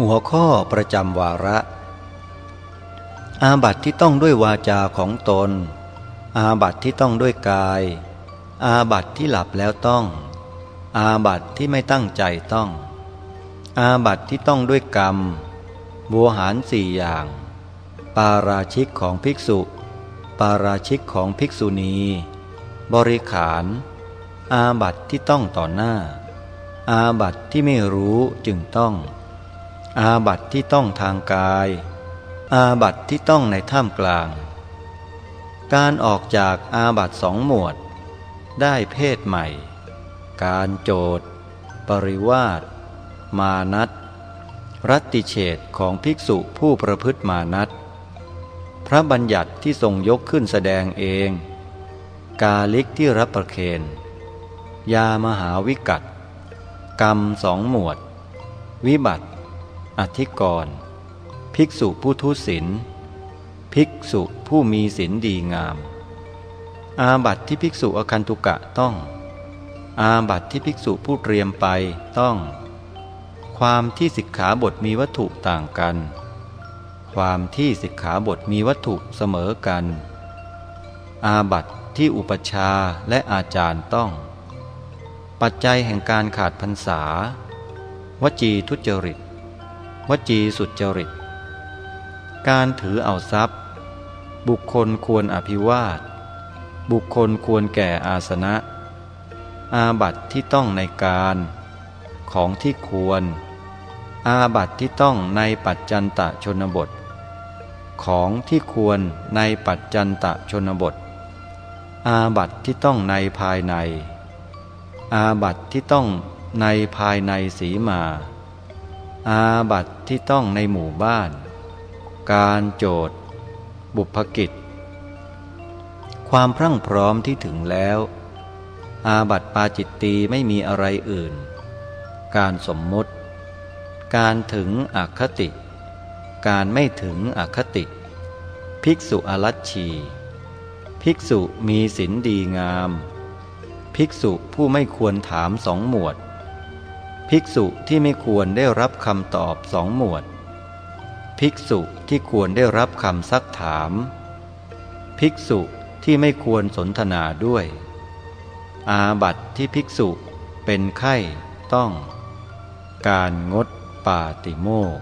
หัวข้อประจำวาระ อาบัติที่ต้องด้วยวาจาของตน อาบัติที่ต้องด้วยกาย อาบัติที่หลับแล้วต้อง อาบัติที่ไม่ตั้งใจต้อง อาบัติที่ต้องด้วยกรรมบัวหารสี่อย่าง ปาราชิกของภิกษุ ปาราชิกของภิกษุณี บริขาร อาบัติที่ต้องต่อหน้า อาบัติที่ไม่รู้จึงต้อง อาบัติที่ต้องทางกาย อาบัติที่ต้องในท่ามกลาง การออกจากอาบัติสองหมวด ได้เพศใหม่ การโจทย์ปริวาสมานัตรัติเฉดของภิกษุผู้ประพฤติมานัตพระบัญญัติที่ทรงยกขึ้นแสดงเอง กาลิกที่รับประเคนยามหาวิกัตกรรมสองหมวด วิบัติ อธิกรณ์ภิกษุผู้ทุศิลภิกษุผู้มีศีลดีงาม อาบัติที่ภิกษุอคันตุกะต้อง อาบัติที่ภิกษุผู้เตรียมไปต้อง ความที่สิกขาบทมีวัตถุต่างกัน ความที่สิกขาบทมีวัตถุเสมอกัน อาบัติที่อุปชาและอาจารย์ต้อง ปัจจัยแห่งการขาดพรรษา วจีทุจริต วจีสุจริต การถือเอาทรัพย์ บุคคลควรอภิวาท บุคคลควรแก่อาสนะ อาบัติที่ต้องในการ ของที่ควร อาบัติที่ต้องในปัจจันตะชนบท ของที่ควรในปัจจันตะชนบท อาบัติที่ต้องในภายใน อาบัติที่ต้องในภายในสีมา อาบัตที่ต้องในหมู่บ้าน การโจทย์ บุพกิจ ความพรั่งพร้อมที่ถึงแล้ว อาบัตปาจิตตีไม่มีอะไรอื่น การสมมติ การถึงอคติ การไม่ถึงอคติ ภิกษุอรัชชี ภิกษุมีศีลดีงาม ภิกษุผู้ไม่ควรถามสองหมวด ภิกษุที่ไม่ควรได้รับคำตอบสองหมวด ภิกษุที่ควรได้รับคำซักถาม ภิกษุที่ไม่ควรสนทนาด้วย อาบัติที่ภิกษุเป็นไข้ต้อง การงดปาติโมก